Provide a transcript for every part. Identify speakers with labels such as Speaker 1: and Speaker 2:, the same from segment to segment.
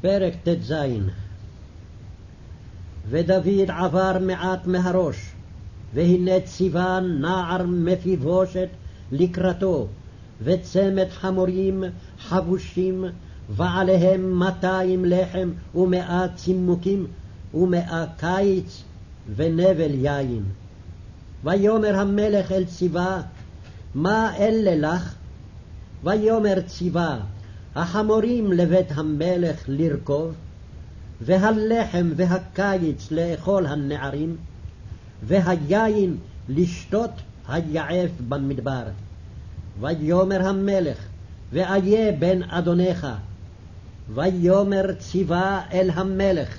Speaker 1: פרק ט"ז ודוד עבר מעט מהראש, והנה ציווה נער מפיבושת לקראתו, וצמד חמורים חבושים, ועליהם מאתיים לחם ומאה צימוקים, ומאה קיץ ונבל יין. ויאמר המלך אל ציווה, מה אלה לך? ויאמר ציווה, החמורים לבית המלך לרכוב, והלחם והקיץ לאכול הנערים, והיין לשתות היעף במדבר. ויאמר המלך, ואיה בן אדונך. ויאמר ציווה אל המלך,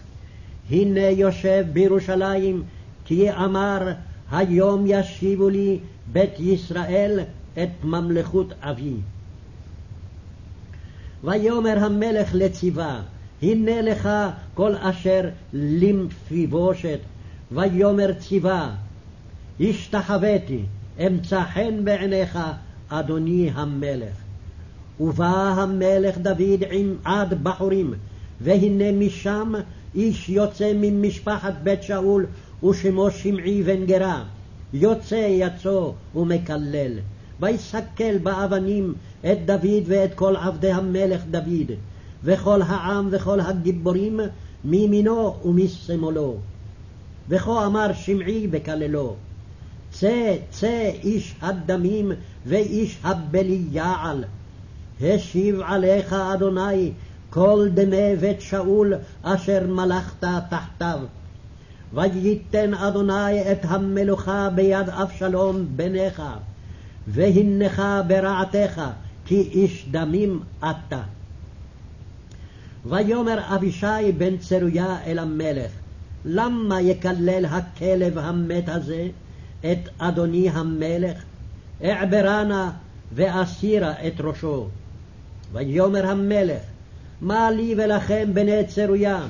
Speaker 1: הנה יושב בירושלים, כי אמר, היום ישיבו לי בית ישראל את ממלכות אבי. ויאמר המלך לציווה, הנה לך כל אשר למפיבושת, ויאמר ציווה, השתחוויתי, אמצא חן בעיניך, אדוני המלך. ובא המלך דוד עם עד בחורים, והנה משם איש יוצא ממשפחת בית שאול, ושמו שמעי בן גרה, יוצא יצא ומקלל. ויסקל באבנים את דוד ואת כל עבדי המלך דוד, וכל העם וכל הגיבורים מימינו ומשמאלו. וכה אמר שמעי בקללו, צא, צא איש הדמים ואיש הבליעל. השיב עליך אדוני כל דמי בית שאול אשר מלכת תחתיו. וייתן אדוני את המלוכה ביד אבשלום בניך. והנך ברעתך, כי איש דמים אתה. ויאמר אבישי בן צרויה אל המלך, למה יקלל הכלב המת הזה את אדוני המלך? אעברה נא ואסירה את ראשו. ויאמר המלך, מה לי ולכם בני צרויה?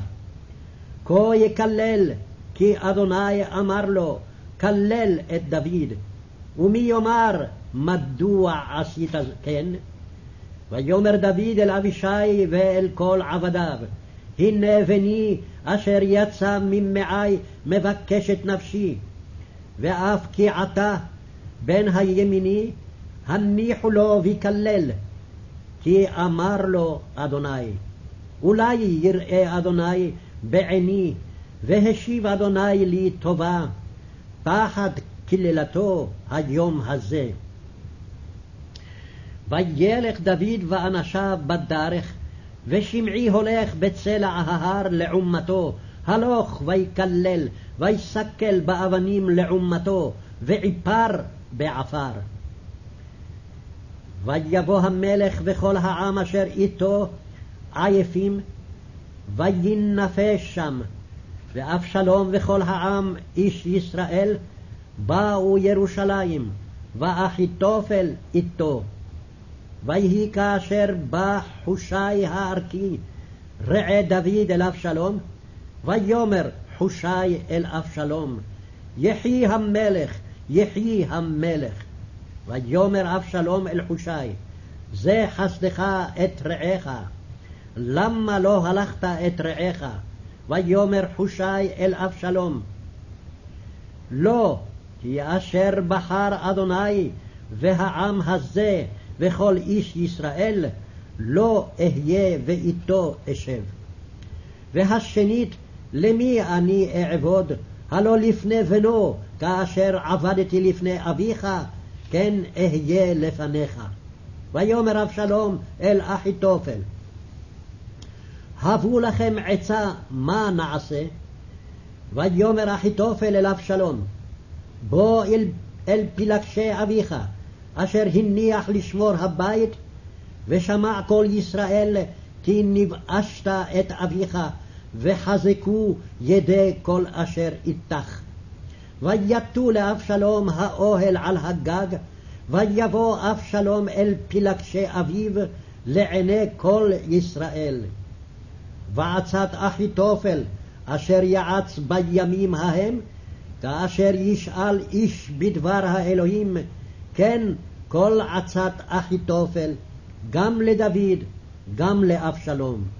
Speaker 1: כה יקלל, כי אדוני אמר לו, כלל את דוד. ומי יאמר, מדוע עשית כן? ויאמר דוד אל אבישי ואל כל עבדיו, הנה בני אשר יצא ממעי מבקש את נפשי, ואף כי עתה בן הימיני, הניחו לו ויקלל, כי אמר לו אדוני, אולי יראה אדוני בעיני, והשיב אדוני לי טובה, פחד קללתו היום הזה. וילך דוד ואנשיו בדרך, ושמעי הולך בצלע ההר לעומתו, הלוך ויקלל, ויסקל באבנים לעומתו, ועיפר בעפר. ויבוא המלך וכל העם אשר איתו עייפים, וינפש שם, ואבשלום וכל העם איש ישראל באו ירושלים, ואחיתופל איתו. ויהי כאשר בא חושי הערכי, רעה דוד אל אבשלום, ויאמר חושי אל אבשלום, יחי המלך, יחי המלך. ויאמר אבשלום אל חושי, זה חסדך את רעך, למה לא הלכת את רעך? ויאמר חושי אל אבשלום, לא, כי אשר בחר אדוני והעם הזה וכל איש ישראל, לא אהיה ואיתו אשב. והשנית, למי אני אעבוד? הלא לפני בנו, כאשר עבדתי לפני אביך, כן אהיה לפניך. ויאמר אבשלום אל אחיתופל, הבו לכם עצה, מה נעשה? ויאמר אחיתופל אל אבשלום, בוא אל, אל פלגשי אביך, אשר הניח לשמור הבית, ושמע כל ישראל כי נבאשת את אביך, וחזקו ידי כל אשר איתך. ויטו לאבשלום האוהל על הגג, ויבוא אבשלום אל פלגשי אביו לעיני כל ישראל. ועצת אחיתופל, אשר יעץ בימים ההם, כאשר ישאל איש בדבר האלוהים, כן כל עצת אחיתופל, גם לדוד, גם לאבשלום.